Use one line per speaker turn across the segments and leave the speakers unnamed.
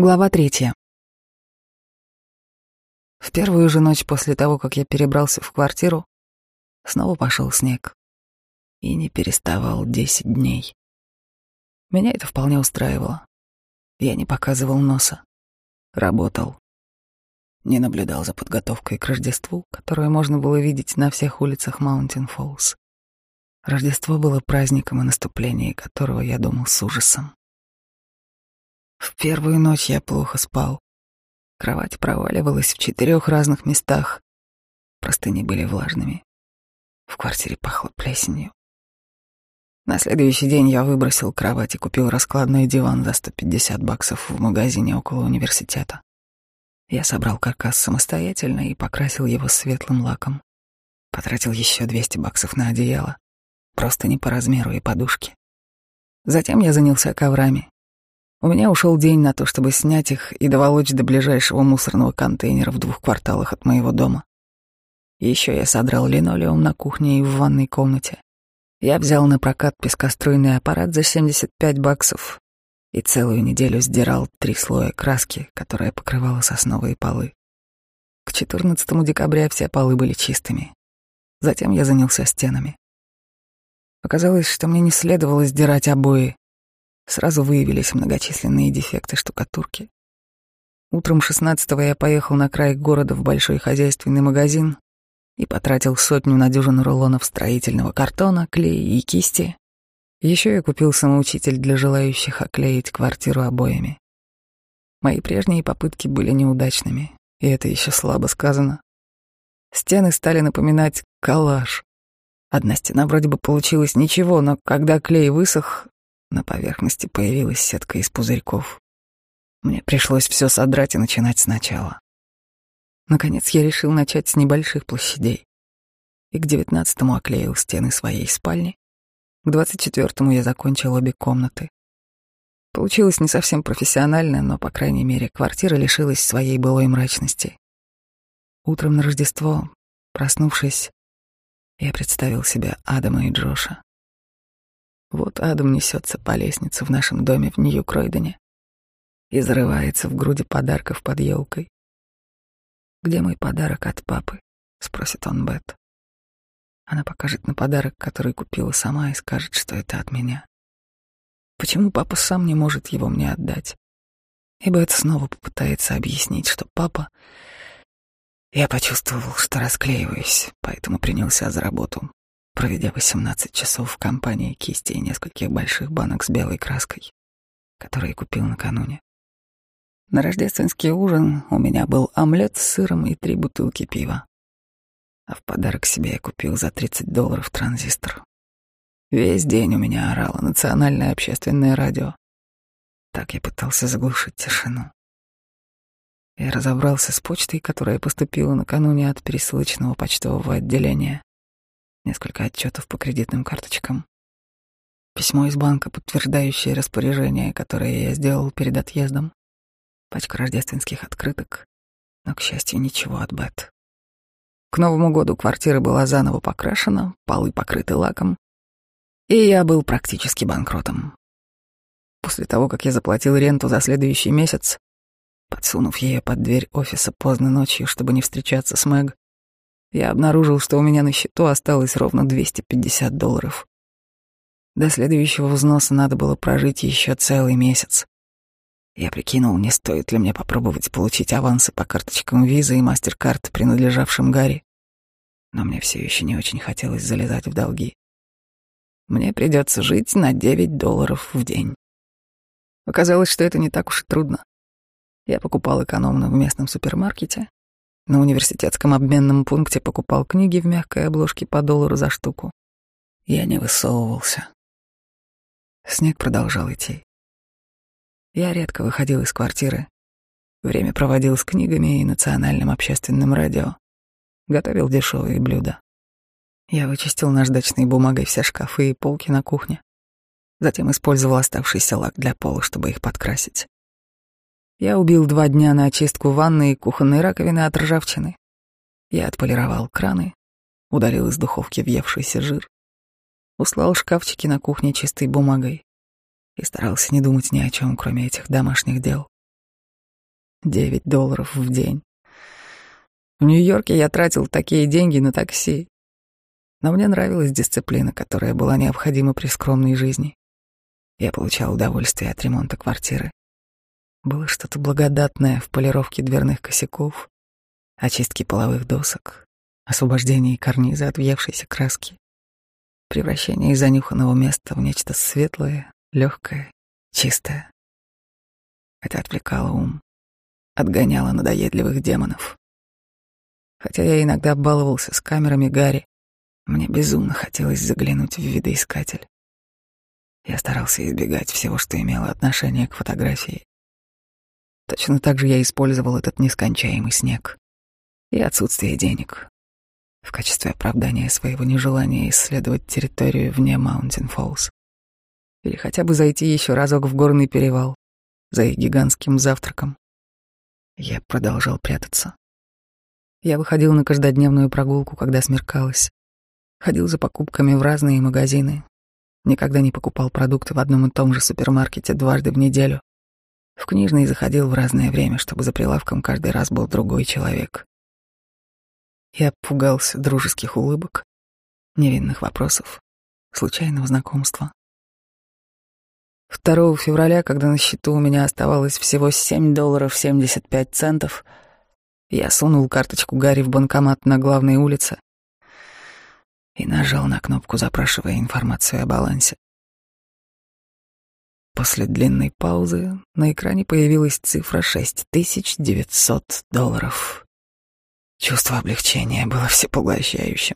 Глава третья. В первую же ночь после того, как я перебрался в квартиру, снова пошел снег. И не переставал десять дней. Меня это вполне устраивало. Я не показывал носа. Работал. Не наблюдал за подготовкой к Рождеству, которое можно было видеть на всех улицах Маунтин Фоллс. Рождество было праздником, о наступлении которого я думал с ужасом. В первую ночь я плохо спал. Кровать проваливалась в четырех разных местах. Простыни были влажными. В квартире пахло плесенью. На следующий день я выбросил кровать и купил раскладной диван за 150 баксов в магазине около университета. Я собрал каркас самостоятельно и покрасил его светлым лаком. Потратил еще 200 баксов на одеяло, просто не по размеру и подушки. Затем я занялся коврами, у меня ушел день на то, чтобы снять их и доволочь до ближайшего мусорного контейнера в двух кварталах от моего дома. Еще я содрал линолеум на кухне и в ванной комнате. Я взял на прокат пескоструйный аппарат за 75 баксов и целую неделю сдирал три слоя краски, которая покрывала сосновые полы. К 14 декабря все полы были чистыми. Затем я занялся стенами. Оказалось, что мне не следовало сдирать обои, Сразу выявились многочисленные дефекты штукатурки. Утром 16-го я поехал на край города в большой хозяйственный магазин и потратил сотню на дюжину рулонов строительного картона, клея и кисти. Еще я купил самоучитель для желающих оклеить квартиру обоями. Мои прежние попытки были неудачными, и это еще слабо сказано. Стены стали напоминать коллаж. Одна стена вроде бы получилась ничего, но когда клей высох, на поверхности появилась сетка из пузырьков. Мне пришлось все содрать и начинать сначала. Наконец я решил начать с небольших площадей. И к девятнадцатому оклеил стены своей спальни. К двадцать четвертому я закончил обе комнаты. Получилось не совсем профессионально, но, по крайней мере, квартира лишилась своей былой мрачности. Утром на Рождество, проснувшись, я представил себе Адама и Джоша. Вот Адам несется по лестнице в нашем доме в Нью-Кройдене и зарывается в груди подарков под елкой. «Где мой подарок от папы?» — спросит он Бет. Она покажет на подарок, который купила сама, и скажет, что это от меня. Почему папа сам не может его мне отдать? И Бет снова попытается объяснить, что папа... Я почувствовал, что расклеиваюсь, поэтому принялся за работу проведя 18 часов в компании кисти и нескольких больших банок с белой краской, которые купил накануне. На рождественский ужин у меня был омлет с сыром и три бутылки пива. А в подарок себе я купил за 30 долларов транзистор. Весь день у меня орало национальное общественное радио. Так я пытался заглушить тишину. Я разобрался с почтой, которая поступила накануне от пересылочного почтового отделения несколько отчетов по кредитным карточкам, письмо из банка, подтверждающее распоряжение, которое я сделал перед отъездом, пачка рождественских открыток, но, к счастью, ничего от Бет. К Новому году квартира была заново покрашена, полы покрыты лаком, и я был практически банкротом. После того, как я заплатил ренту за следующий месяц, подсунув ее под дверь офиса поздно ночью, чтобы не встречаться с Мэг, я обнаружил, что у меня на счету осталось ровно 250 долларов. До следующего взноса надо было прожить еще целый месяц. Я прикинул, не стоит ли мне попробовать получить авансы по карточкам Visa и MasterCard, принадлежавшим Гарри. Но мне все еще не очень хотелось залезать в долги. Мне придется жить на 9 долларов в день. Оказалось, что это не так уж и трудно. Я покупал экономно в местном супермаркете, на университетском обменном пункте покупал книги в мягкой обложке по доллару за штуку. Я не высовывался. Снег продолжал идти. Я редко выходил из квартиры. Время проводил с книгами и национальным общественным радио. Готовил дешевые блюда. Я вычистил наждачной бумагой все шкафы и полки на кухне. Затем использовал оставшийся лак для пола, чтобы их подкрасить. Я убил два дня на очистку ванны и кухонной раковины от ржавчины. Я отполировал краны, удалил из духовки въевшийся жир, услал шкафчики на кухне чистой бумагой и старался не думать ни о чем, кроме этих домашних дел. Девять долларов в день. В Нью-Йорке я тратил такие деньги на такси. Но мне нравилась дисциплина, которая была необходима при скромной жизни. Я получал удовольствие от ремонта квартиры. Было что-то благодатное в полировке дверных косяков, очистке половых досок, освобождении карниза от въевшейся краски, превращении занюханного места в нечто светлое, легкое, чистое. Это отвлекало ум, отгоняло надоедливых демонов. Хотя я иногда баловался с камерами Гарри, мне безумно хотелось заглянуть в видоискатель. Я старался избегать всего, что имело отношение к фотографии. Точно так же я использовал этот нескончаемый снег и отсутствие денег в качестве оправдания своего нежелания исследовать территорию вне Маунтин Фоллс. Или хотя бы зайти еще разок в горный перевал за их гигантским завтраком. Я продолжал прятаться. Я выходил на каждодневную прогулку, когда смеркалось. Ходил за покупками в разные магазины. Никогда не покупал продукты в одном и том же супермаркете дважды в неделю. В книжный заходил в разное время, чтобы за прилавком каждый раз был другой человек. Я пугался дружеских улыбок, невинных вопросов, случайного знакомства. 2 февраля, когда на счету у меня оставалось всего 7 долларов 75 центов, я сунул карточку Гарри в банкомат на главной улице и нажал на кнопку, запрашивая информацию о балансе. После длинной паузы на экране появилась цифра 6900 долларов. Чувство облегчения было всепоглощающим.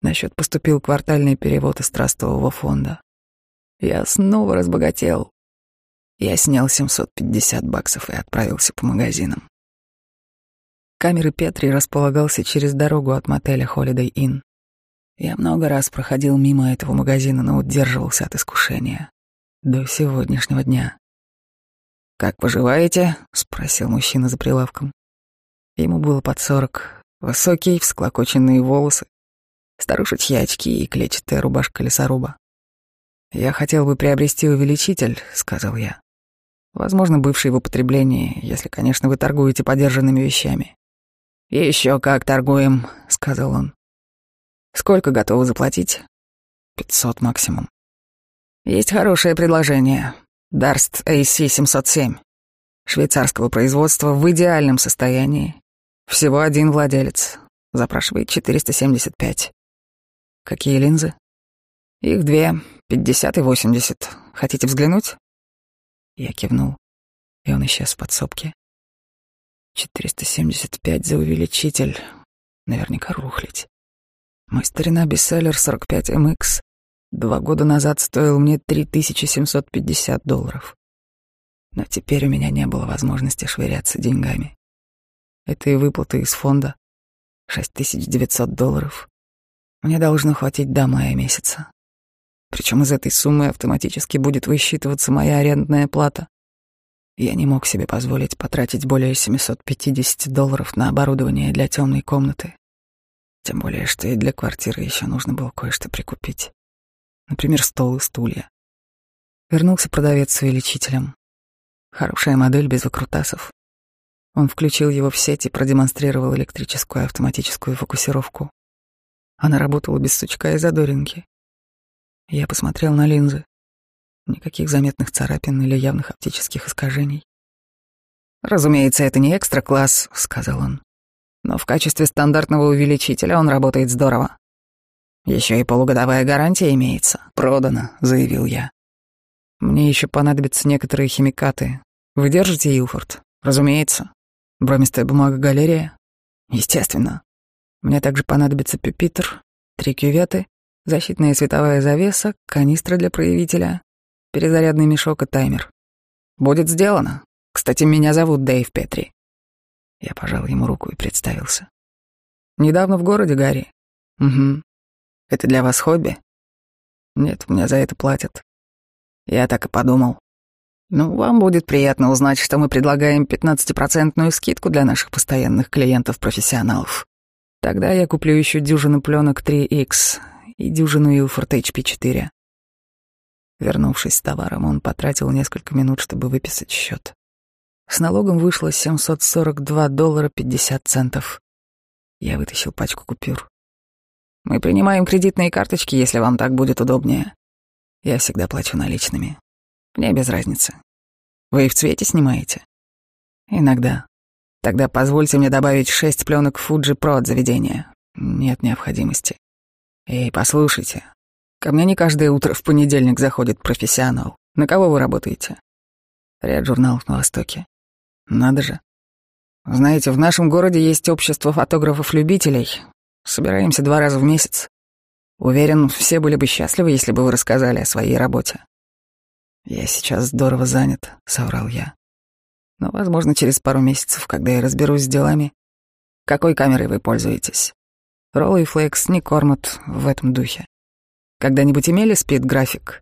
На счет поступил квартальный перевод из трастового фонда. Я снова разбогател. Я снял 750 баксов и отправился по магазинам. Камеры Петри располагался через дорогу от мотеля Holiday Inn. Я много раз проходил мимо этого магазина, но удерживался от искушения. До сегодняшнего дня. «Как поживаете?» — спросил мужчина за прилавком. Ему было под сорок. Высокий, всклокоченные волосы, старушечьи очки и клетчатая рубашка лесоруба. «Я хотел бы приобрести увеличитель», — сказал я. «Возможно, бывший в употреблении, если, конечно, вы торгуете подержанными вещами». «Еще как торгуем», — сказал он. «Сколько готовы заплатить?» «Пятьсот максимум». «Есть хорошее предложение. Дарст AC-707. Швейцарского производства в идеальном состоянии. Всего один владелец. Запрашивает 475. Какие линзы? Их две, 50 и 80. Хотите взглянуть? Я кивнул, и он исчез в подсобке. 475 за увеличитель. Наверняка рухлить. Мой старина бестселлер 45 MX два года назад стоил мне 3750 долларов. Но теперь у меня не было возможности швыряться деньгами. Это и выплаты из фонда. 6900 долларов. Мне должно хватить до мая месяца. Причем из этой суммы автоматически будет высчитываться моя арендная плата. Я не мог себе позволить потратить более 750 долларов на оборудование для темной комнаты. Тем более, что и для квартиры еще нужно было кое-что прикупить. Например, стол и стулья. Вернулся продавец с увеличителем. Хорошая модель без выкрутасов. Он включил его в сеть и продемонстрировал электрическую автоматическую фокусировку. Она работала без сучка и задоринки. Я посмотрел на линзы. Никаких заметных царапин или явных оптических искажений. «Разумеется, это не экстра-класс», — сказал он. «Но в качестве стандартного увеличителя он работает здорово. Еще и полугодовая гарантия имеется. Продано», — заявил я. «Мне еще понадобятся некоторые химикаты. Вы держите Илфорд?» «Разумеется. Бромистая бумага галерея?» «Естественно. Мне также понадобится пюпитр, три кюветы, защитная световая завеса, канистра для проявителя, перезарядный мешок и таймер. Будет сделано. Кстати, меня зовут Дэйв Петри». Я пожал ему руку и представился. «Недавно в городе, Гарри?» «Угу. Это для вас хобби?» «Нет, мне за это платят». Я так и подумал. Ну, вам будет приятно узнать, что мы предлагаем 15% скидку для наших постоянных клиентов-профессионалов. Тогда я куплю еще дюжину пленок 3X и дюжину Ilford HP4. Вернувшись с товаром, он потратил несколько минут, чтобы выписать счет. С налогом вышло 742 доллара 50 центов. Я вытащил пачку купюр. Мы принимаем кредитные карточки, если вам так будет удобнее. Я всегда плачу наличными. Мне без разницы. Вы и в цвете снимаете? Иногда. Тогда позвольте мне добавить шесть пленок Fuji Pro от заведения. Нет необходимости. Эй, послушайте. Ко мне не каждое утро в понедельник заходит профессионал. На кого вы работаете? Ряд журналов на Востоке. Надо же. Знаете, в нашем городе есть общество фотографов-любителей. Собираемся два раза в месяц. Уверен, все были бы счастливы, если бы вы рассказали о своей работе. Я сейчас здорово занят, соврал я. Но, возможно, через пару месяцев, когда я разберусь с делами. Какой камерой вы пользуетесь? Роллы и Флекс, не кормят в этом духе. Когда-нибудь имели спид-график?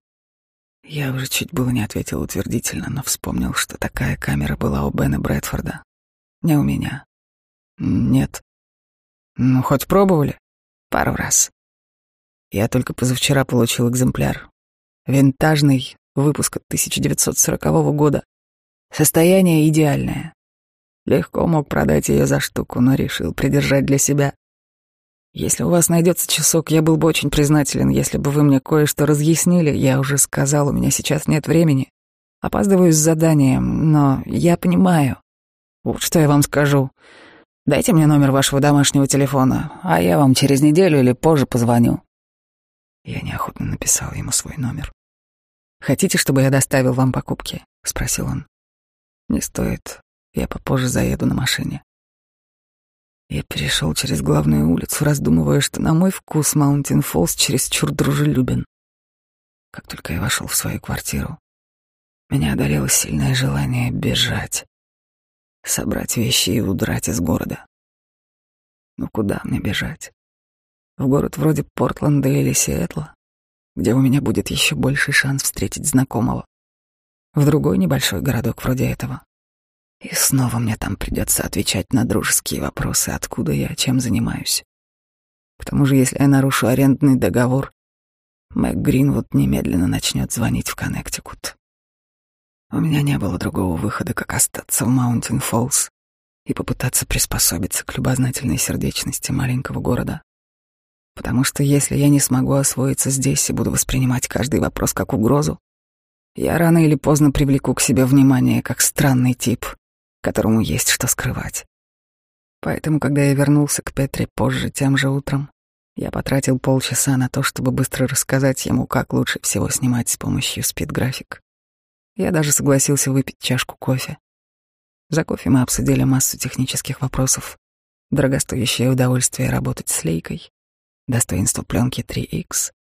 Я уже чуть было не ответил утвердительно, но вспомнил, что такая камера была у Бена Брэдфорда. Не у меня. Нет. Ну, хоть пробовали? Пару раз. Я только позавчера получил экземпляр. Винтажный, выпуск 1940 года. Состояние идеальное. Легко мог продать ее за штуку, но решил придержать для себя. Если у вас найдется часок, я был бы очень признателен, если бы вы мне кое-что разъяснили. Я уже сказал, у меня сейчас нет времени. Опаздываю с заданием, но я понимаю. Вот что я вам скажу. Дайте мне номер вашего домашнего телефона, а я вам через неделю или позже позвоню. Я неохотно написал ему свой номер. «Хотите, чтобы я доставил вам покупки?» — спросил он. «Не стоит. Я попозже заеду на машине». Я перешел через главную улицу, раздумывая, что на мой вкус Маунтин Фоллс чересчур дружелюбен. Как только я вошел в свою квартиру, меня одолело сильное желание бежать, собрать вещи и удрать из города. Ну куда мне бежать? В город вроде Портленда или Сиэтла, где у меня будет еще больший шанс встретить знакомого. В другой небольшой городок вроде этого. И снова мне там придется отвечать на дружеские вопросы, откуда я, чем занимаюсь. К тому же, если я нарушу арендный договор, Мэг Гринвуд немедленно начнет звонить в Коннектикут. У меня не было другого выхода, как остаться в Маунтин Фоллс и попытаться приспособиться к любознательной сердечности маленького города. Потому что если я не смогу освоиться здесь и буду воспринимать каждый вопрос как угрозу, я рано или поздно привлеку к себе внимание как странный тип, которому есть что скрывать. Поэтому, когда я вернулся к Петре позже, тем же утром, я потратил полчаса на то, чтобы быстро рассказать ему, как лучше всего снимать с помощью спид-график. Я даже согласился выпить чашку кофе. За кофе мы обсудили массу технических вопросов, дорогостоящее удовольствие работать с лейкой, достоинство пленки 3X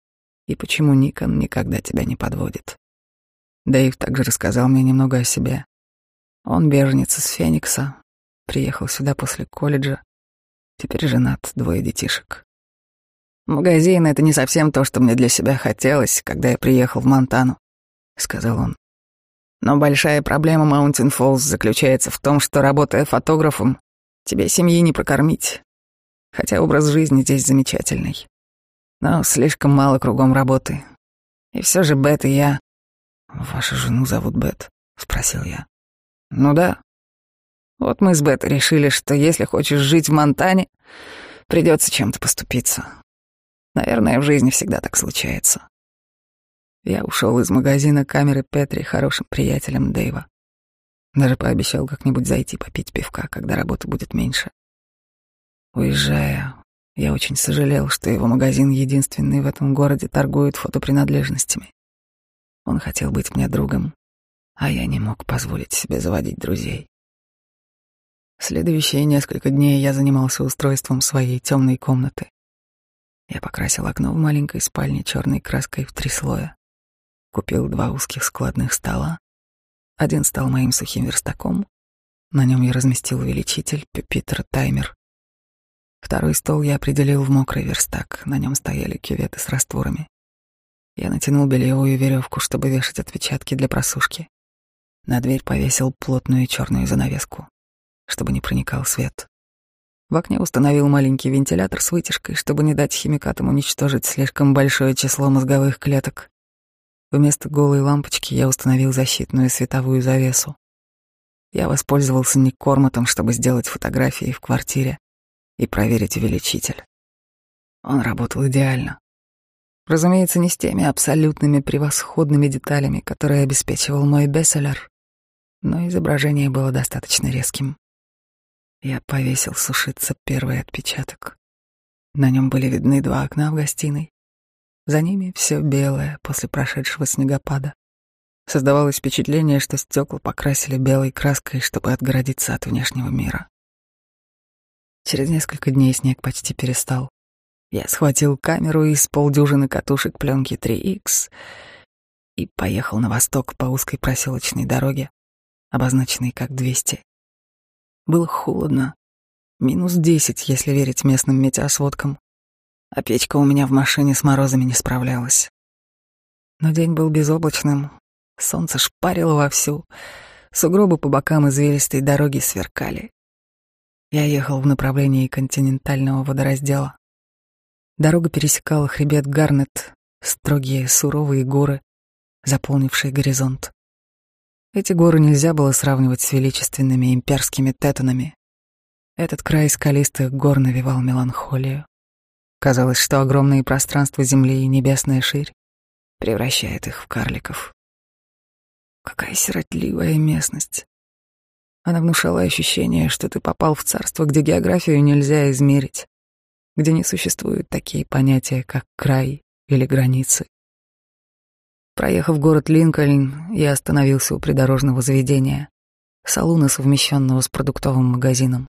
и почему Никон никогда тебя не подводит. Дэйв также рассказал мне немного о себе, он беженец из Феникса, приехал сюда после колледжа, теперь женат, двое детишек. «Магазин — это не совсем то, что мне для себя хотелось, когда я приехал в Монтану», — сказал он. «Но большая проблема Маунтин Фоллс заключается в том, что, работая фотографом, тебе семьи не прокормить. Хотя образ жизни здесь замечательный. Но слишком мало кругом работы. И все же Бет и я...» «Вашу жену зовут Бет?» — спросил я. Ну да. Вот мы с Бет решили, что если хочешь жить в Монтане, придется чем-то поступиться. Наверное, в жизни всегда так случается. Я ушел из магазина камеры Петри хорошим приятелем Дэйва. Даже пообещал как-нибудь зайти попить пивка, когда работы будет меньше. Уезжая, я очень сожалел, что его магазин единственный в этом городе торгует фотопринадлежностями. Он хотел быть мне другом, а я не мог позволить себе заводить друзей. Следующие несколько дней я занимался устройством своей темной комнаты. Я покрасил окно в маленькой спальне черной краской в три слоя. Купил два узких складных стола. Один стал моим сухим верстаком. На нем я разместил увеличитель, пюпитр, таймер. Второй стол я определил в мокрый верстак. На нем стояли кюветы с растворами. Я натянул бельевую веревку, чтобы вешать отпечатки для просушки. На дверь повесил плотную черную занавеску, чтобы не проникал свет. В окне установил маленький вентилятор с вытяжкой, чтобы не дать химикатам уничтожить слишком большое число мозговых клеток. Вместо голой лампочки я установил защитную световую завесу. я воспользовался Никорматом, чтобы сделать фотографии в квартире и проверить увеличитель. Он работал идеально. Разумеется, не с теми абсолютными превосходными деталями, которые обеспечивал мой бестселлер, но изображение было достаточно резким. Я повесил сушиться первый отпечаток. На нем были видны два окна в гостиной. За ними все белое после прошедшего снегопада. Создавалось впечатление, что стекла покрасили белой краской, чтобы отгородиться от внешнего мира. Через несколько дней снег почти перестал. Я схватил камеру из полдюжины катушек пленки 3X и поехал на восток по узкой проселочной дороге, обозначенной как 200. Было холодно, минус 10, если верить местным метеосводкам, а печка у меня в машине с морозами не справлялась. Но день был безоблачным, солнце шпарило вовсю, сугробы по бокам извилистой дороги сверкали. Я ехал в направлении континентального водораздела. Дорога пересекала хребет Гарнет, строгие суровые горы, заполнившие горизонт. Эти горы нельзя было сравнивать с величественными имперскими тетонами. Этот край скалистых гор навевал меланхолию. Казалось, что огромные пространства земли и небесная ширь превращает их в карликов. Какая сиротливая местность. Она внушала ощущение, что ты попал в царство, где географию нельзя измерить где не существуют такие понятия, как край или границы. Проехав город Линкольн, я остановился у придорожного заведения, салуна, совмещенного с продуктовым магазином.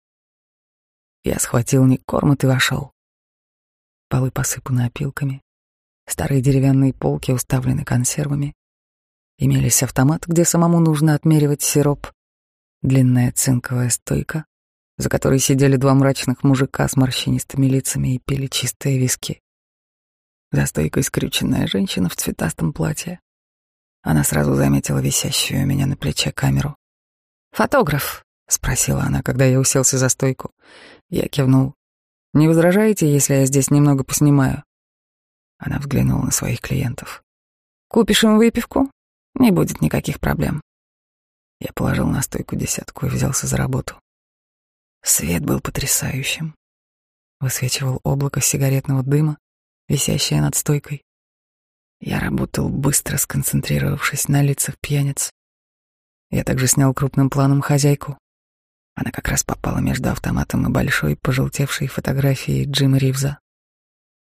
Я схватил Никкормат и вошел. Полы посыпаны опилками, старые деревянные полки уставлены консервами. Имелись автомат, где самому нужно отмеривать сироп, длинная цинковая стойка, за которой сидели два мрачных мужика с морщинистыми лицами и пили чистые виски. За стойкой скрюченная женщина в цветастом платье. Она сразу заметила висящую у меня на плече камеру. «Фотограф?» — спросила она, когда я уселся за стойку. Я кивнул. «Не возражаете, если я здесь немного поснимаю?» Она взглянула на своих клиентов. «Купишь им выпивку? Не будет никаких проблем». Я положил на стойку десятку и взялся за работу. Свет был потрясающим. Высвечивал облако сигаретного дыма, висящее над стойкой. Я работал быстро, сконцентрировавшись на лицах пьяниц. Я также снял крупным планом хозяйку. Она как раз попала между автоматом и большой, пожелтевшей фотографией Джима Ривза.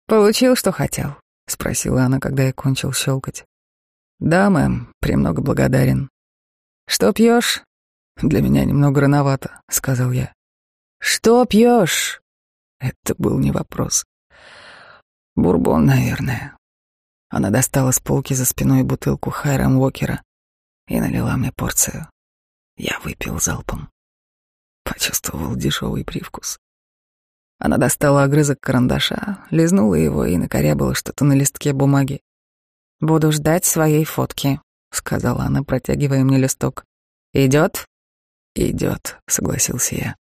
«Получил, что хотел?» — спросила она, когда я кончил щелкать. «Да, мэм, премного благодарен». «Что пьешь?» «Для меня немного рановато», — сказал я. «Что пьешь?» Это был не вопрос. «Бурбон, наверное». Она достала с полки за спиной бутылку Хайрам Уокера и налила мне порцию. Я выпил залпом. Почувствовал дешевый привкус. Она достала огрызок карандаша, лизнула его и накорябала что-то на листке бумаги. «Буду ждать своей фотки», — сказала она, протягивая мне листок. «Идет?» «Идет», — согласился я.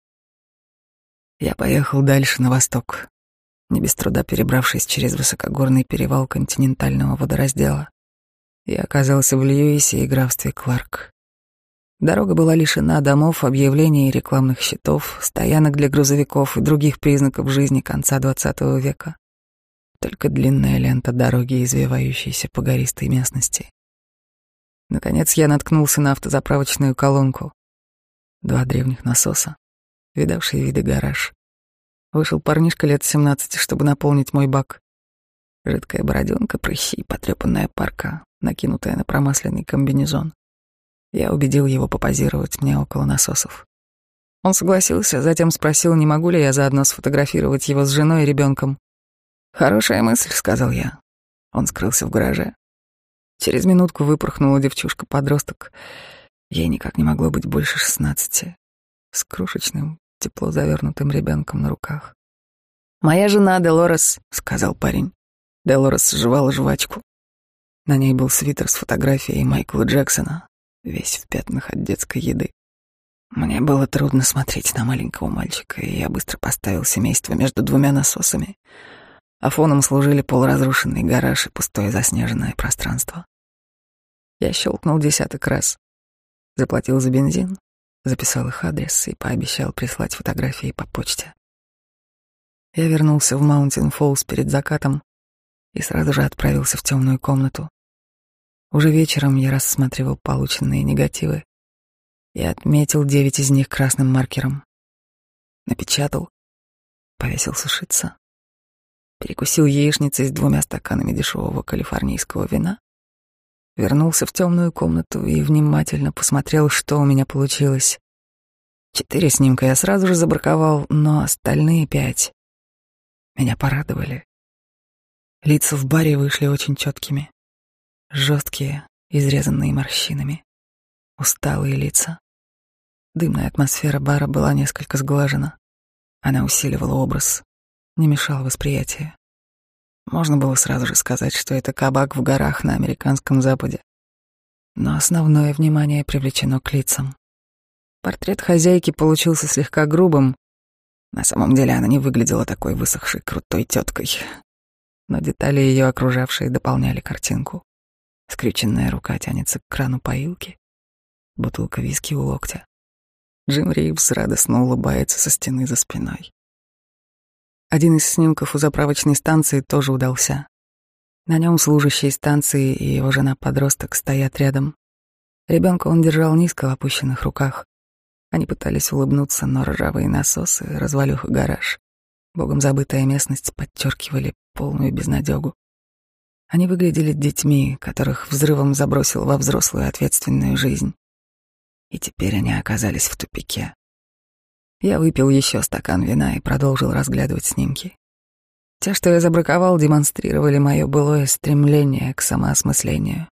Я поехал дальше на восток, не без труда перебравшись через высокогорный перевал континентального водораздела. Я оказался в Льюисе и графстве Кларк. Дорога была лишена домов, объявлений и рекламных щитов, стоянок для грузовиков и других признаков жизни конца XX века. Только длинная лента дороги, извивающейся по гористой местности. Наконец я наткнулся на автозаправочную колонку. Два древних насоса, видавший виды гараж. Вышел парнишка лет семнадцати, чтобы наполнить мой бак. Жидкая бороденка, прыщи и потрепанная парка, накинутая на промасленный комбинезон. Я убедил его попозировать мне около насосов. Он согласился, затем спросил, не могу ли я заодно сфотографировать его с женой и ребенком. «Хорошая мысль», — сказал я. Он скрылся в гараже. Через минутку выпорхнула девчушка-подросток. Ей никак не могло быть больше шестнадцати. С крошечным, тепло завернутым ребенком на руках. «Моя жена Делорес», — сказал парень. Делорес жевала жвачку. На ней был свитер с фотографией Майкла Джексона, весь в пятнах от детской еды. Мне было трудно смотреть на маленького мальчика, и я быстро поставил семейство между двумя насосами, а фоном служили полуразрушенный гараж и пустое заснеженное пространство. Я щелкнул десяток раз, заплатил за бензин, записал их адрес и пообещал прислать фотографии по почте. Я вернулся в Маунтин Фоллс перед закатом и сразу же отправился в темную комнату. Уже вечером я рассматривал полученные негативы и отметил девять из них красным маркером. Напечатал, повесил сушиться, перекусил яичницей с двумя стаканами дешевого калифорнийского вина, вернулся в темную комнату и внимательно посмотрел, что у меня получилось. Четыре снимка я сразу же забраковал, но остальные пять меня порадовали. Лица в баре вышли очень четкими, жесткие, изрезанные морщинами, усталые лица. Дымная атмосфера бара была несколько сглажена. Она усиливала образ, не мешала восприятию. Можно было сразу же сказать, что это кабак в горах на американском западе. Но основное внимание привлечено к лицам. Портрет хозяйки получился слегка грубым. На самом деле она не выглядела такой высохшей крутой теткой. Но детали ее окружавшие дополняли картинку. Скрюченная рука тянется к крану поилки. Бутылка виски у локтя. Джим Ривз радостно улыбается со стены за спиной. Один из снимков у заправочной станции тоже удался. На нем служащие станции и его жена-подросток стоят рядом. Ребенка он держал низко в опущенных руках. Они пытались улыбнуться, но ржавые насосы, развалюха гараж, богом забытая местность подчеркивали полную безнадегу. Они выглядели детьми, которых взрывом забросил во взрослую ответственную жизнь. И теперь они оказались в тупике. Я выпил еще стакан вина и продолжил разглядывать снимки. Те, что я забраковал, демонстрировали мое былое стремление к самоосмыслению.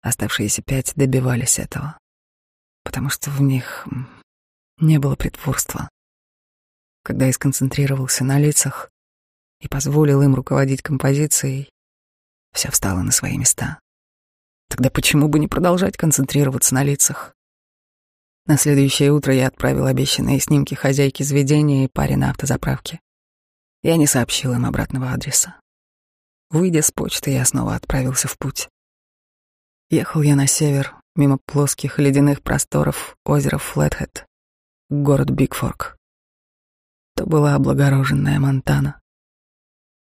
Оставшиеся пять добивались этого потому что в них не было притворства. Когда я сконцентрировался на лицах и позволил им руководить композицией, все встало на свои места. Тогда почему бы не продолжать концентрироваться на лицах? На следующее утро я отправил обещанные снимки хозяйки заведения и паре на автозаправке. Я не сообщил им обратного адреса. Выйдя с почты, я снова отправился в путь. Ехал я на север, мимо плоских ледяных просторов озера Флетхед, город Бигфорк. То была облагороженная Монтана.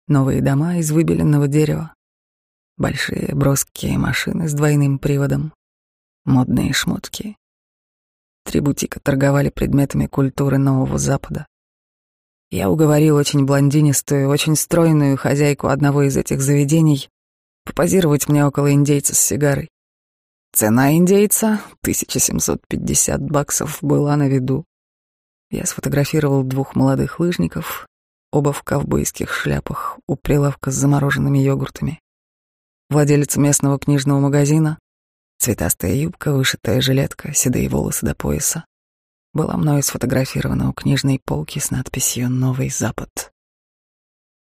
Новые дома из выбеленного дерева, большие броские машины с двойным приводом, модные шмотки. Три бутика торговали предметами культуры Нового Запада. Я уговорил очень блондинистую, очень стройную хозяйку одного из этих заведений попозировать мне около индейца с сигарой. Цена индейца, 1750 баксов, была на виду. Я сфотографировал двух молодых лыжников, оба в ковбойских шляпах, у прилавка с замороженными йогуртами. Владелец местного книжного магазина, цветастая юбка, вышитая жилетка, седые волосы до пояса, была мною сфотографирована у книжной полки с надписью «Новый Запад».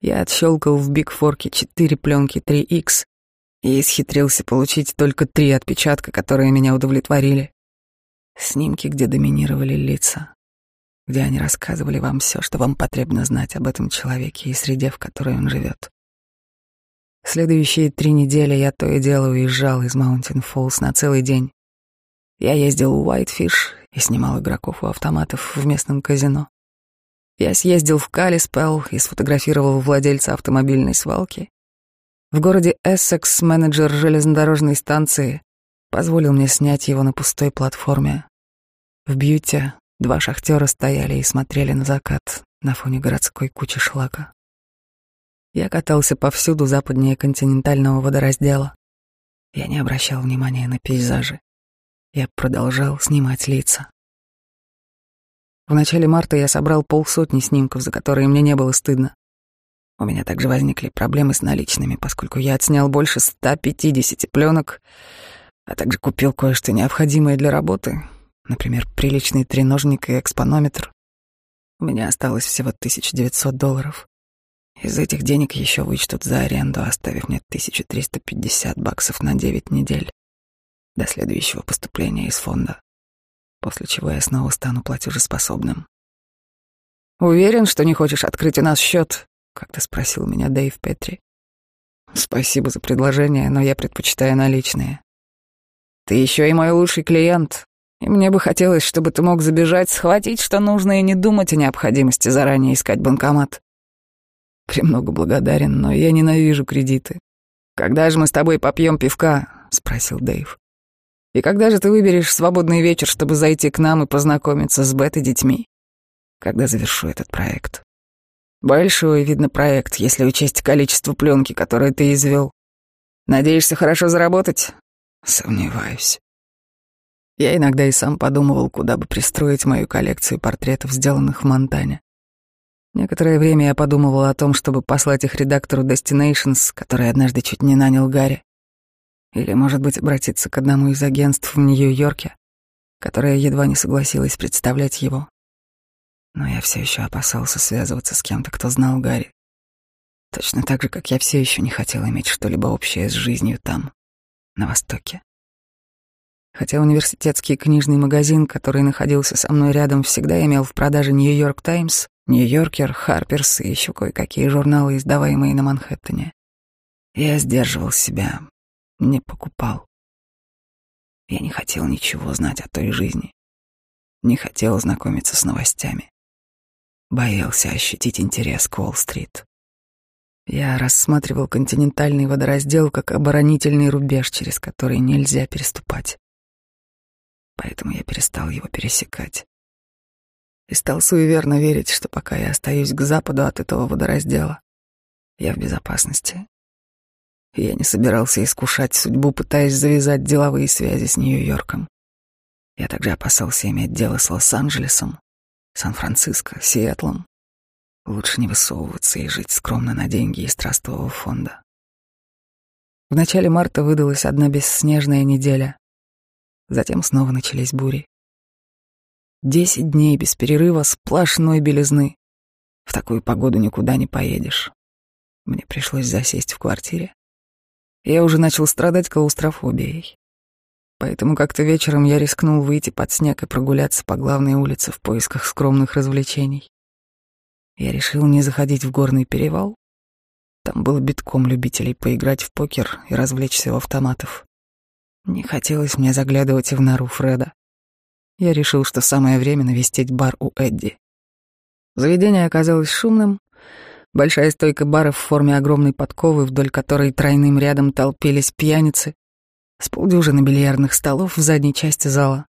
Я отщелкал в Бигфорке четыре пленки 3X и исхитрился получить только три отпечатка, которые меня удовлетворили. Снимки, где доминировали лица, где они рассказывали вам все, что вам потребно знать об этом человеке и среде, в которой он живет. Следующие три недели я то и дело уезжал из Маунтин Фоллс на целый день. Я ездил в Уайтфиш и снимал игроков у автоматов в местном казино. Я съездил в Калиспелл и сфотографировал владельца автомобильной свалки. В городе Эссекс менеджер железнодорожной станции позволил мне снять его на пустой платформе. В Бьюте два шахтера стояли и смотрели на закат на фоне городской кучи шлака. Я катался повсюду западнее континентального водораздела. Я не обращал внимания на пейзажи. Я продолжал снимать лица. В начале марта я собрал полсотни снимков, за которые мне не было стыдно. У меня также возникли проблемы с наличными, поскольку я отснял больше 150 пленок, а также купил кое-что необходимое для работы, например, приличный треножник и экспонометр. У меня осталось всего 1900 долларов. Из этих денег еще вычтут за аренду, оставив мне 1350 баксов на 9 недель до следующего поступления из фонда, после чего я снова стану платежеспособным. «Уверен, что не хочешь открыть у нас счет?» как-то спросил меня Дэйв Петри. Спасибо за предложение, но я предпочитаю наличные. Ты еще и мой лучший клиент. И мне бы хотелось, чтобы ты мог забежать, схватить, что нужно, и не думать о необходимости заранее искать банкомат. Премного благодарен, но я ненавижу кредиты. Когда же мы с тобой попьем пивка? спросил Дэйв. И когда же ты выберешь свободный вечер, чтобы зайти к нам и познакомиться с Бет и детьми? Когда завершу этот проект? Большой, видно, проект, если учесть количество пленки, которое ты извел. Надеешься хорошо заработать? Сомневаюсь. Я иногда и сам подумывал, куда бы пристроить мою коллекцию портретов, сделанных в Монтане. Некоторое время я подумывал о том, чтобы послать их редактору Destinations, который однажды чуть не нанял Гарри. Или, может быть, обратиться к одному из агентств в Нью-Йорке, которое едва не согласилась представлять его. Но я все еще опасался связываться с кем-то, кто знал Гарри. Точно так же, как я все еще не хотел иметь что-либо общее с жизнью там, на Востоке. Хотя университетский книжный магазин, который находился со мной рядом, всегда имел в продаже Нью-Йорк Таймс, Нью-Йоркер, Харперс и еще кое-какие журналы, издаваемые на Манхэттене. Я сдерживал себя, не покупал. Я не хотел ничего знать о той жизни. Не хотел знакомиться с новостями. Боялся ощутить интерес к Уолл-стрит. Я рассматривал континентальный водораздел как оборонительный рубеж, через который нельзя переступать поэтому я перестал его пересекать. И стал суеверно верить, что пока я остаюсь к западу от этого водораздела, я в безопасности. Я не собирался искушать судьбу, пытаясь завязать деловые связи с Нью-Йорком. Я также опасался иметь дело с Лос-Анджелесом, Сан-Франциско, Сиэтлом. Лучше не высовываться и жить скромно на деньги из трастового фонда. В начале марта выдалась одна бесснежная неделя, Затем снова начались бури. Десять дней без перерыва сплошной белизны. В такую погоду никуда не поедешь. Мне пришлось засесть в квартире. Я уже начал страдать клаустрофобией. Поэтому как-то вечером я рискнул выйти под снег и прогуляться по главной улице в поисках скромных развлечений. Я решил не заходить в горный перевал. Там было битком любителей поиграть в покер и развлечься у автоматов. Не хотелось мне заглядывать и в нору Фреда. Я решил, что самое время навестить бар у Эдди. Заведение оказалось шумным. Большая стойка бара в форме огромной подковы, вдоль которой тройным рядом толпились пьяницы, с полдюжины бильярдных столов в задней части зала.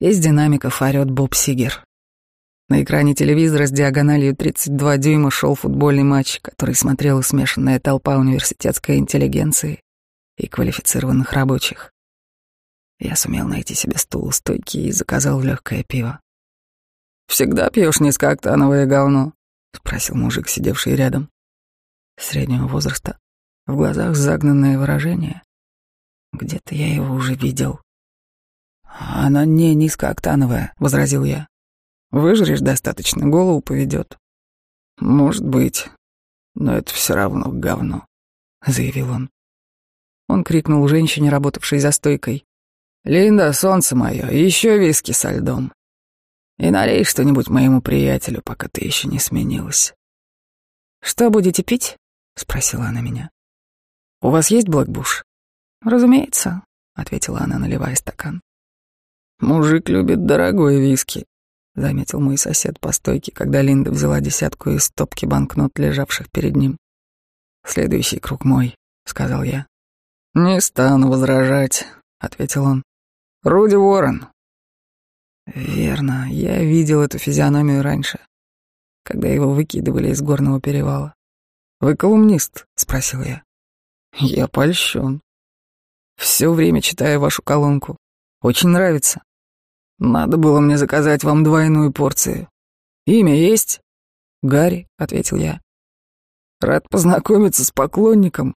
Из динамиков орёт Боб Сигер. На экране телевизора с диагональю 32 дюйма шел футбольный матч, который смотрела смешанная толпа университетской интеллигенции и квалифицированных рабочих. Я сумел найти себе стул у стойки и заказал легкое пиво. «Всегда пьешь низкооктановое говно?» — спросил мужик, сидевший рядом. Среднего возраста, в глазах загнанное выражение. Где-то я его уже видел. «Она не низкооктановая», — возразил я. «Выжрешь достаточно, голову поведет». «Может быть, но это все равно говно», — заявил он. Он крикнул женщине, работавшей за стойкой. «Линда, солнце мое, еще виски со льдом. И налей что-нибудь моему приятелю, пока ты еще не сменилась». «Что будете пить?» — спросила она меня. «У вас есть блэкбуш?» «Разумеется», — ответила она, наливая стакан. «Мужик любит дорогой виски», — заметил мой сосед по стойке, когда Линда взяла десятку из стопки банкнот, лежавших перед ним. «Следующий круг мой», — сказал я. «Не стану возражать», — ответил он. Руди Уоррен. Верно, я видел эту физиономию раньше, когда его выкидывали из горного перевала. Вы колумнист? спросил я. Я польщен. Все время читаю вашу колонку. Очень нравится. Надо было мне заказать вам двойную порцию. Имя есть? Гарри, ответил я. Рад познакомиться с поклонником.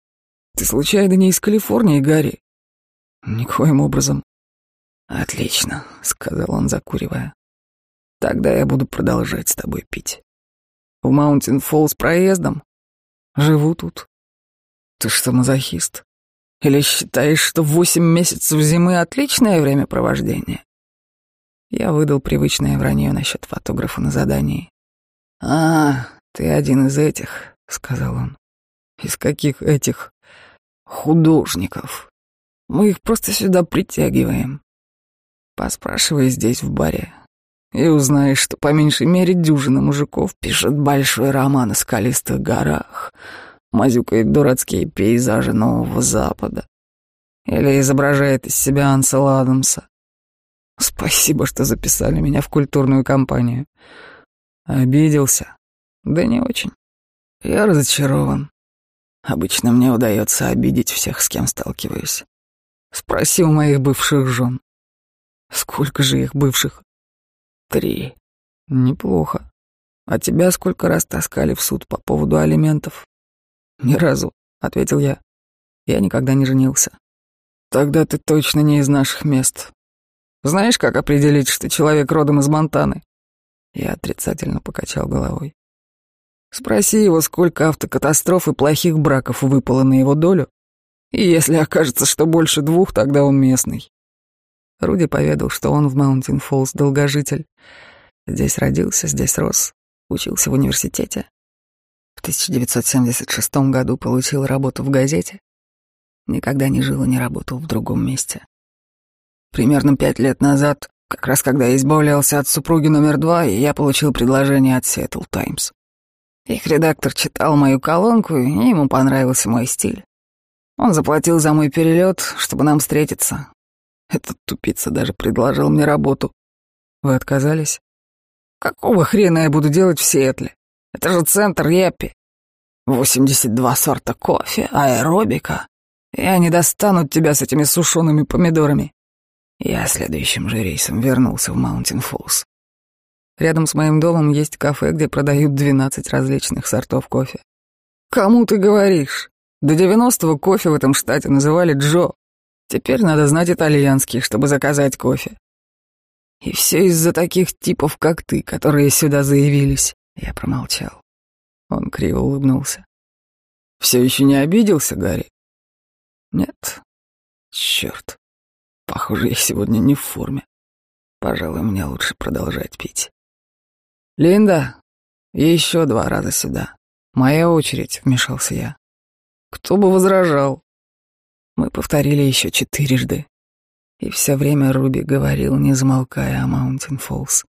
Ты случайно не из Калифорнии, Гарри? Никоим образом. «Отлично», — сказал он, закуривая. «Тогда я буду продолжать с тобой пить. В Маунтин Фоллс проездом? Живу тут. Ты что, мазохист? Или считаешь, что восемь месяцев зимы — отличное времяпровождение?» Я выдал привычное вранье насчет фотографа на задании. «А, ты один из этих», — сказал он. «Из каких этих художников? Мы их просто сюда притягиваем. Поспрашивай здесь в баре, и узнаешь, что по меньшей мере дюжина мужиков пишет большой роман о скалистых горах, мазюкает дурацкие пейзажи Нового Запада или изображает из себя Ансела Адамса. Спасибо, что записали меня в культурную компанию. Обиделся? Да не очень. Я разочарован. Обычно мне удается обидеть всех, с кем сталкиваюсь. Спроси у моих бывших жен. Сколько же их бывших? Три. Неплохо. А тебя сколько раз таскали в суд по поводу алиментов? Ни разу, ответил я. Я никогда не женился. Тогда ты точно не из наших мест. Знаешь, как определить, что человек родом из Монтаны? Я отрицательно покачал головой. Спроси его, сколько автокатастроф и плохих браков выпало на его долю, и если окажется, что больше двух, тогда он местный. Руди поведал, что он в Маунтин Фоллс долгожитель. Здесь родился, здесь рос, учился в университете. В 1976 году получил работу в газете. Никогда не жил и не работал в другом месте. Примерно пять лет назад, как раз когда я избавлялся от супруги номер два, я получил предложение от Seattle Times. Их редактор читал мою колонку, и ему понравился мой стиль. Он заплатил за мой перелет, чтобы нам встретиться, этот тупица даже предложил мне работу. Вы отказались? Какого хрена я буду делать в Сиэтле? Это же центр Яппи. 82 сорта кофе, аэробика. И они достанут тебя с этими сушеными помидорами. Я следующим же рейсом вернулся в Маунтин Фоллс. Рядом с моим домом есть кафе, где продают 12 различных сортов кофе. Кому ты говоришь? До 90-го кофе в этом штате называли Джо. Теперь надо знать итальянский, чтобы заказать кофе. И все из-за таких типов, как ты, которые сюда заявились. Я промолчал. Он криво улыбнулся. Все еще не обиделся, Гарри? Нет. Черт. Похоже, я сегодня не в форме. Пожалуй, мне лучше продолжать пить. Линда, еще два раза сюда. Моя очередь, вмешался я. Кто бы возражал? Мы повторили еще четырежды. И все время Руби говорил, не замолкая о Маунтин Фоллс.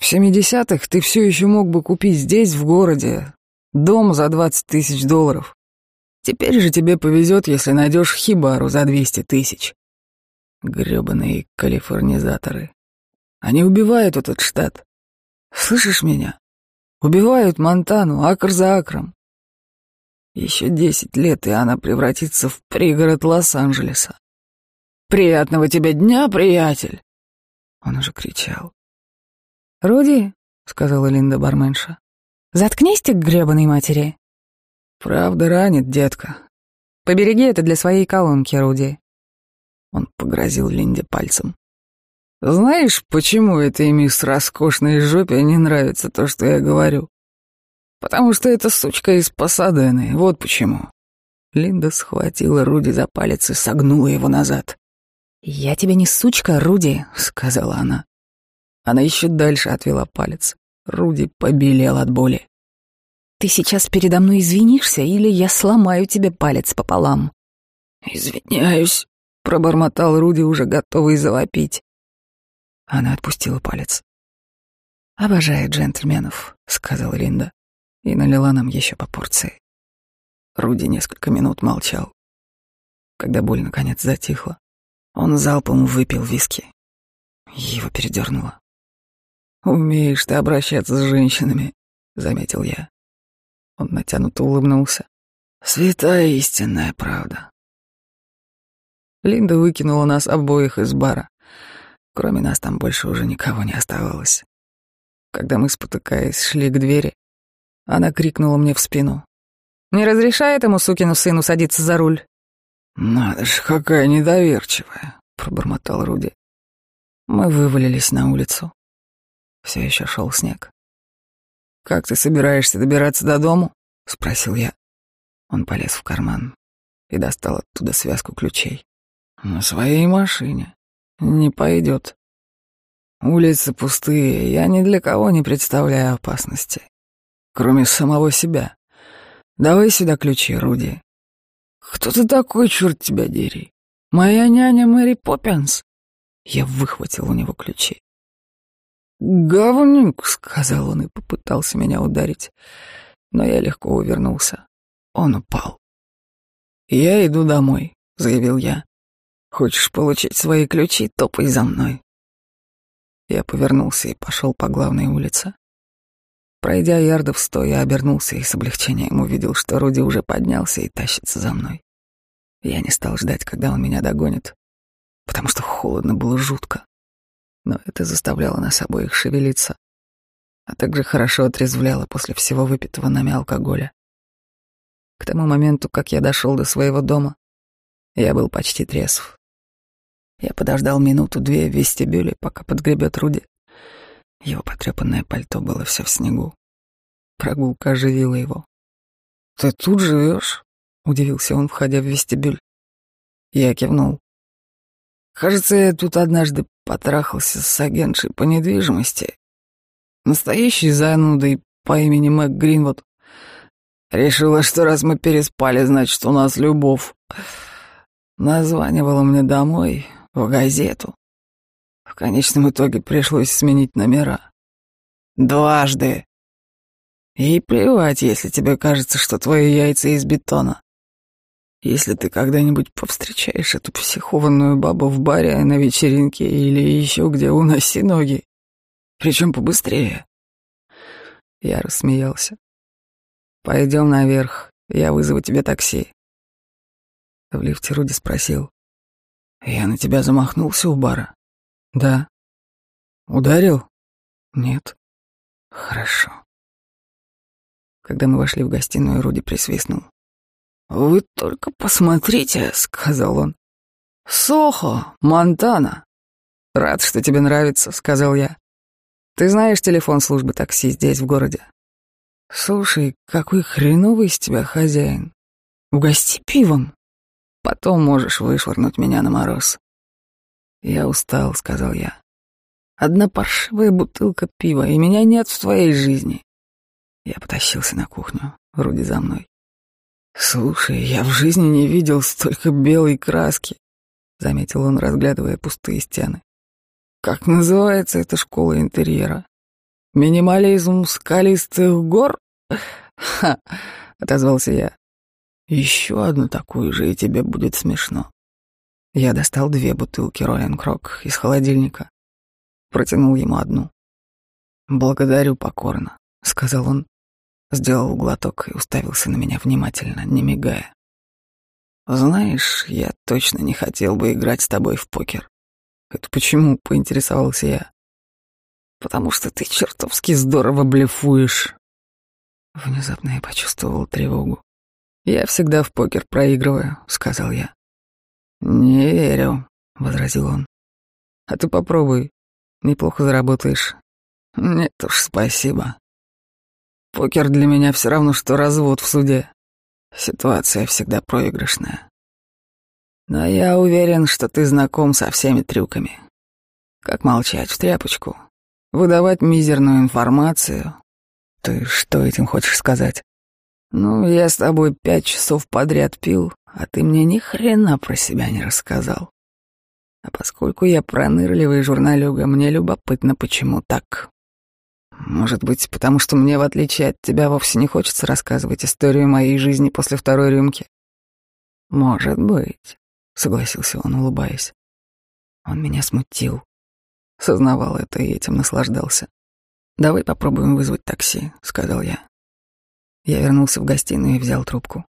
В семидесятых ты все еще мог бы купить здесь, в городе, дом за двадцать тысяч долларов. Теперь же тебе повезет, если найдешь хибару за двести тысяч. Гребаные калифорнизаторы. Они убивают этот штат. Слышишь меня? Убивают Монтану, акр за акром. Еще десять лет, и она превратится в пригород Лос-Анджелеса. «Приятного тебе дня, приятель!» Он уже кричал. «Руди», — сказала Линда барменша, — «заткнись ты к гребаной матери». «Правда ранит, детка. Побереги это для своей колонки, Руди». Он погрозил Линде пальцем. «Знаешь, почему этой мисс роскошной жопе не нравится то, что я говорю? Потому что эта сучка из Пасадены, вот почему. Линда схватила Руди за палец и согнула его назад. «Я тебе не сучка, Руди», — сказала она. Она еще дальше отвела палец. Руди побелел от боли. «Ты сейчас передо мной извинишься, или я сломаю тебе палец пополам?» «Извиняюсь», — пробормотал Руди, уже готовый завопить. Она отпустила палец. «Обожаю джентльменов», — сказала Линда и налила нам еще по порции. Руди несколько минут молчал. Когда боль наконец затихла, он залпом выпил виски. Его передернуло. «Умеешь ты обращаться с женщинами», — заметил я. Он натянуто улыбнулся. «Святая истинная правда». Линда выкинула нас обоих из бара. Кроме нас там больше уже никого не оставалось. Когда мы, спотыкаясь, шли к двери, она крикнула мне в спину. «Не разрешай этому сукину сыну садиться за руль». «Надо ж, какая недоверчивая», — пробормотал Руди. Мы вывалились на улицу. Все еще шел снег. «Как ты собираешься добираться до дому?» — спросил я. Он полез в карман и достал оттуда связку ключей. «На своей машине. Не пойдет. Улицы пустые, я ни для кого не представляю опасности кроме самого себя. Давай сюда ключи, Руди. Кто ты такой, черт тебя дери? Моя няня Мэри Поппинс? Я выхватил у него ключи. «Говнюк», — сказал он и попытался меня ударить, но я легко увернулся. Он упал. «Я иду домой», — заявил я. «Хочешь получить свои ключи, топай за мной». Я повернулся и пошел по главной улице. Пройдя ярдов сто, я обернулся и с облегчением увидел, что Руди уже поднялся и тащится за мной. Я не стал ждать, когда он меня догонит, потому что холодно было жутко. Но это заставляло нас обоих шевелиться, а также хорошо отрезвляло после всего выпитого нами алкоголя. К тому моменту, как я дошел до своего дома, я был почти трезв. Я подождал минуту-две в вестибюле, пока подгребет Руди. Его потрепанное пальто было все в снегу. Прогулка оживила его. «Ты тут живешь?» — удивился он, входя в вестибюль. Я кивнул. «Кажется, я тут однажды потрахался с агентшей по недвижимости. Настоящей занудой по имени Мэг Гринвуд. Решила, что раз мы переспали, значит, у нас любовь. Названивала мне домой, в газету. В конечном итоге пришлось сменить номера. Дважды. И плевать, если тебе кажется, что твои яйца из бетона. Если ты когда-нибудь повстречаешь эту психованную бабу в баре, на вечеринке или еще где, уноси ноги. Причем побыстрее. Я рассмеялся. Пойдем наверх, я вызову тебе такси. В лифте Руди спросил. Я на тебя замахнулся у бара? Да. Ударил? Нет. Хорошо. Когда мы вошли в гостиную, Руди присвистнул. «Вы только посмотрите», — сказал он. «Сохо, Монтана». «Рад, что тебе нравится», — сказал я. «Ты знаешь телефон службы такси здесь, в городе?» «Слушай, какой хреновый из тебя хозяин. Угости пивом. Потом можешь вышвырнуть меня на мороз». «Я устал», — сказал я. «Одна паршивая бутылка пива, и меня нет в твоей жизни». Я потащился на кухню, вроде за мной. «Слушай, я в жизни не видел столько белой краски», — заметил он, разглядывая пустые стены. «Как называется эта школа интерьера? Минимализм скалистых гор? Ха, отозвался я. Еще одну такую же, и тебе будет смешно. Я достал две бутылки Роян Крок из холодильника. Протянул ему одну. «Благодарю покорно», — сказал он. Сделал глоток и уставился на меня внимательно, не мигая. «Знаешь, я точно не хотел бы играть с тобой в покер». «Это почему?» — поинтересовался я потому что ты чертовски здорово блефуешь. Внезапно я почувствовал тревогу. Я всегда в покер проигрываю, сказал я. Не верю, возразил он. А ты попробуй, неплохо заработаешь. Нет уж, спасибо. Покер для меня все равно, что развод в суде. Ситуация всегда проигрышная. Но я уверен, что ты знаком со всеми трюками. Как молчать в тряпочку, выдавать мизерную информацию. Ты что этим хочешь сказать? Ну, я с тобой пять часов подряд пил, а ты мне ни хрена про себя не рассказал. А поскольку я пронырливый журналюга, мне любопытно, почему так. Может быть, потому что мне, в отличие от тебя, вовсе не хочется рассказывать историю моей жизни после второй рюмки. Может быть, согласился он, улыбаясь. Он меня смутил. Сознавал это и этим наслаждался. «Давай попробуем вызвать такси», — сказал я. Я вернулся в гостиную и взял трубку.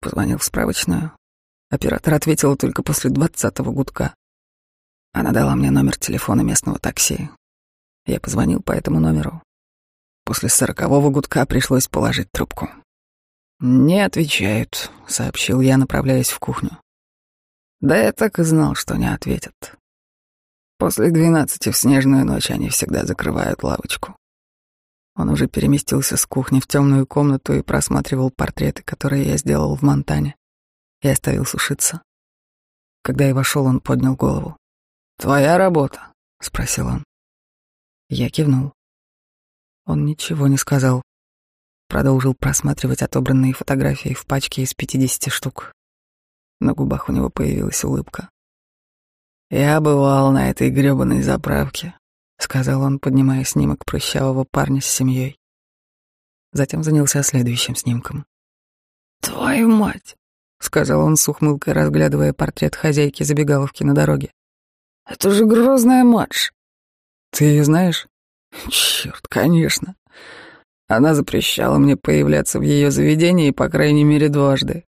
Позвонил в справочную. Оператор ответил только после двадцатого гудка. Она дала мне номер телефона местного такси. Я позвонил по этому номеру. После сорокового гудка пришлось положить трубку. «Не отвечают», — сообщил я, направляясь в кухню. Да я так и знал, что не ответят. После двенадцати в снежную ночь они всегда закрывают лавочку. Он уже переместился с кухни в темную комнату и просматривал портреты, которые я сделал в Монтане, и оставил сушиться. Когда я вошел, он поднял голову. «Твоя работа?» — спросил он. Я кивнул. Он ничего не сказал. Продолжил просматривать отобранные фотографии в пачке из пятидесяти штук. На губах у него появилась улыбка. Я бывал на этой грёбаной заправке, сказал он, поднимая снимок прыщавого парня с семьей. Затем занялся следующим снимком. Твою мать, сказал он с ухмылкой, разглядывая портрет хозяйки забегаловки на дороге. Это же грозная матч. Ты ее знаешь? Черт, конечно. Она запрещала мне появляться в ее заведении по крайней мере дважды.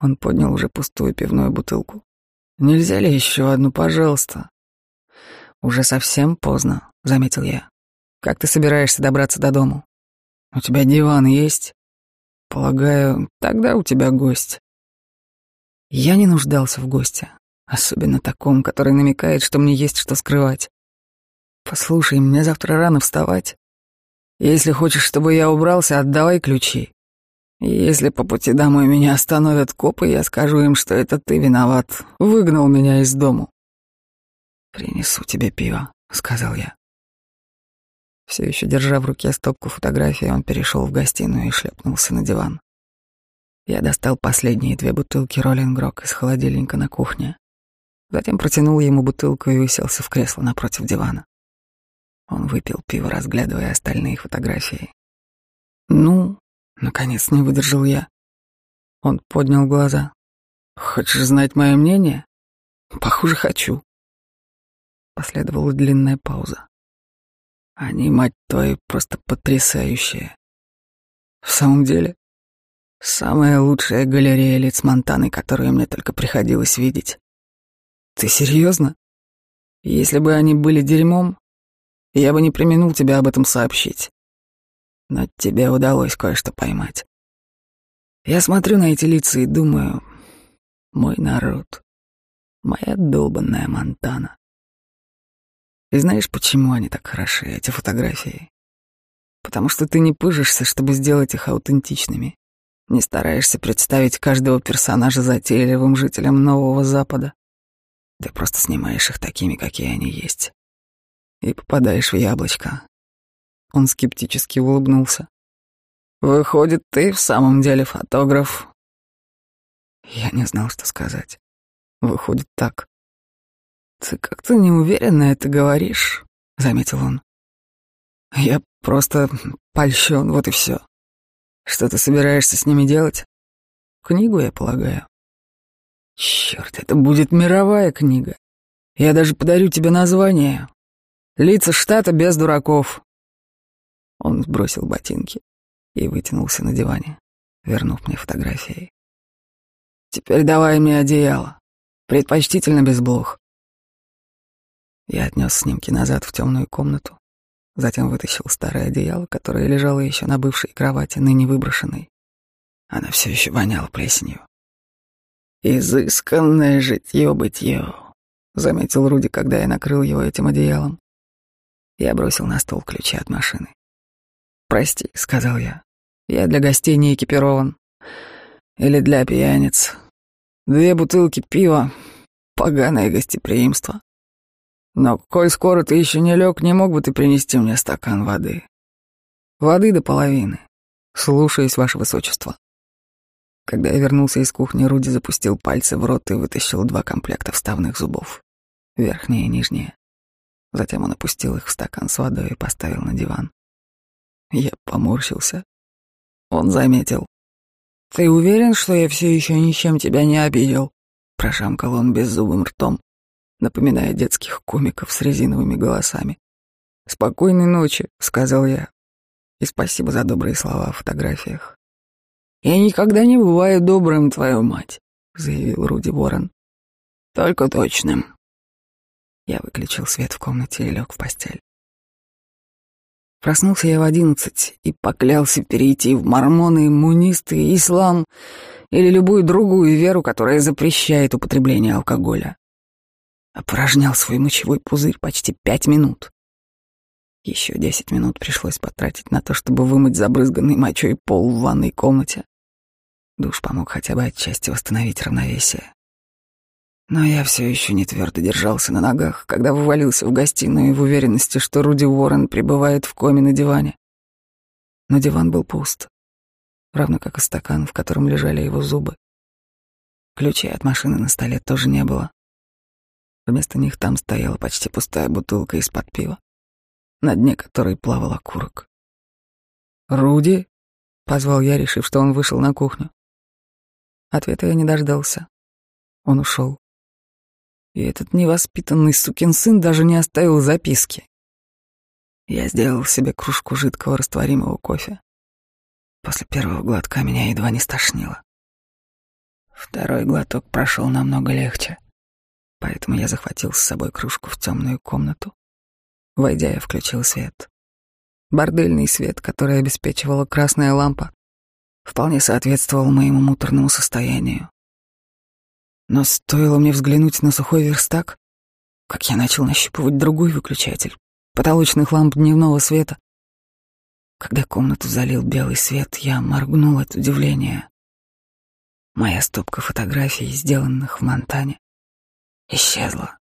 Он поднял уже пустую пивную бутылку. Нельзя ли еще одну, пожалуйста? Уже совсем поздно, заметил я. Как ты собираешься добраться до дому? У тебя диван есть? Полагаю, тогда у тебя гость. Я не нуждался в госте, особенно таком, который намекает, что мне есть что скрывать. Послушай, мне завтра рано вставать. Если хочешь, чтобы я убрался, отдавай ключи. Если по пути домой меня остановят копы, я скажу им, что это ты виноват, выгнал меня из дому. Принесу тебе пиво, сказал я. Все еще держа в руке стопку фотографий, он перешел в гостиную и шлепнулся на диван. Я достал последние две бутылки Роллингрок из холодильника на кухне. Затем протянул ему бутылку и уселся в кресло напротив дивана. Он выпил пиво, разглядывая остальные фотографии. «Ну?» — наконец не выдержал я. Он поднял глаза. «Хочешь знать мое мнение?» «Похоже, хочу». Последовала длинная пауза. «Они, мать твою, просто потрясающие. В самом деле, самая лучшая галерея лиц Монтаны, которую мне только приходилось видеть. Ты серьезно? Если бы они были дерьмом, я бы не применул тебе об этом сообщить. Но тебе удалось кое-что поймать. Я смотрю на эти лица и думаю, мой народ, моя долбанная Монтана. И знаешь, почему они так хороши, эти фотографии? Потому что ты не пыжишься, чтобы сделать их аутентичными. Не стараешься представить каждого персонажа затейливым жителем Нового Запада. Ты просто снимаешь их такими, какие они есть и попадаешь в яблочко. Он скептически улыбнулся. Выходит, ты в самом деле фотограф. Я не знал, что сказать. Выходит так. Ты как-то неуверенно это говоришь, заметил он. Я просто польщен, вот и все. Что ты собираешься с ними делать? Книгу, я полагаю. Черт, это будет мировая книга. Я даже подарю тебе название. Лица штата без дураков. Он сбросил ботинки и вытянулся на диване, вернув мне фотографии. Теперь давай мне одеяло, предпочтительно без блох. Я отнес снимки назад в темную комнату, затем вытащил старое одеяло, которое лежало еще на бывшей кровати, ныне выброшенной. Она все еще воняла плесенью. «Изысканное житье-бытье», — заметил Руди, когда я накрыл его этим одеялом. Я бросил на стол ключи от машины. «Прости», — сказал я. «Я для гостей не экипирован. Или для пьяниц. Две бутылки пива — поганое гостеприимство. Но, коль скоро ты еще не лег, не мог бы ты принести мне стакан воды? Воды до половины. Слушаюсь, ваше высочество». Когда я вернулся из кухни, Руди запустил пальцы в рот и вытащил два комплекта вставных зубов. Верхние и нижние. Затем он опустил их в стакан с водой и поставил на диван. Я поморщился. Он заметил. «Ты уверен, что я все еще ничем тебя не обидел?» Прошамкал он беззубым ртом, напоминая детских комиков с резиновыми голосами. «Спокойной ночи», — сказал я. «И спасибо за добрые слова о фотографиях». «Я никогда не бываю добрым, твою мать», — заявил Руди Ворон. «Только точным». Я выключил свет в комнате и лег в постель. Проснулся я в одиннадцать и поклялся перейти в мормоны, мунисты, ислам или любую другую веру, которая запрещает употребление алкоголя. Опорожнял свой мочевой пузырь почти пять минут. Еще десять минут пришлось потратить на то, чтобы вымыть забрызганный мочой пол в ванной комнате. Душ помог хотя бы отчасти восстановить равновесие. Но я все еще не твердо держался на ногах, когда вывалился в гостиную в уверенности, что Руди Уоррен пребывает в коме на диване. Но диван был пуст, равно как и стакан, в котором лежали его зубы. Ключей от машины на столе тоже не было. Вместо них там стояла почти пустая бутылка из-под пива, на дне которой плавал окурок. «Руди?» — позвал я, решив, что он вышел на кухню. Ответа я не дождался. Он ушел. И этот невоспитанный сукин сын даже не оставил записки. Я сделал себе кружку жидкого растворимого кофе. После первого глотка меня едва не стошнило. Второй глоток прошел намного легче, поэтому я захватил с собой кружку в темную комнату. Войдя, я включил свет. Бордельный свет, который обеспечивала красная лампа, вполне соответствовал моему муторному состоянию. Но стоило мне взглянуть на сухой верстак, как я начал нащупывать другой выключатель потолочных ламп дневного света. Когда комнату залил белый свет, я моргнул от удивления. Моя стопка фотографий, сделанных в Монтане, исчезла.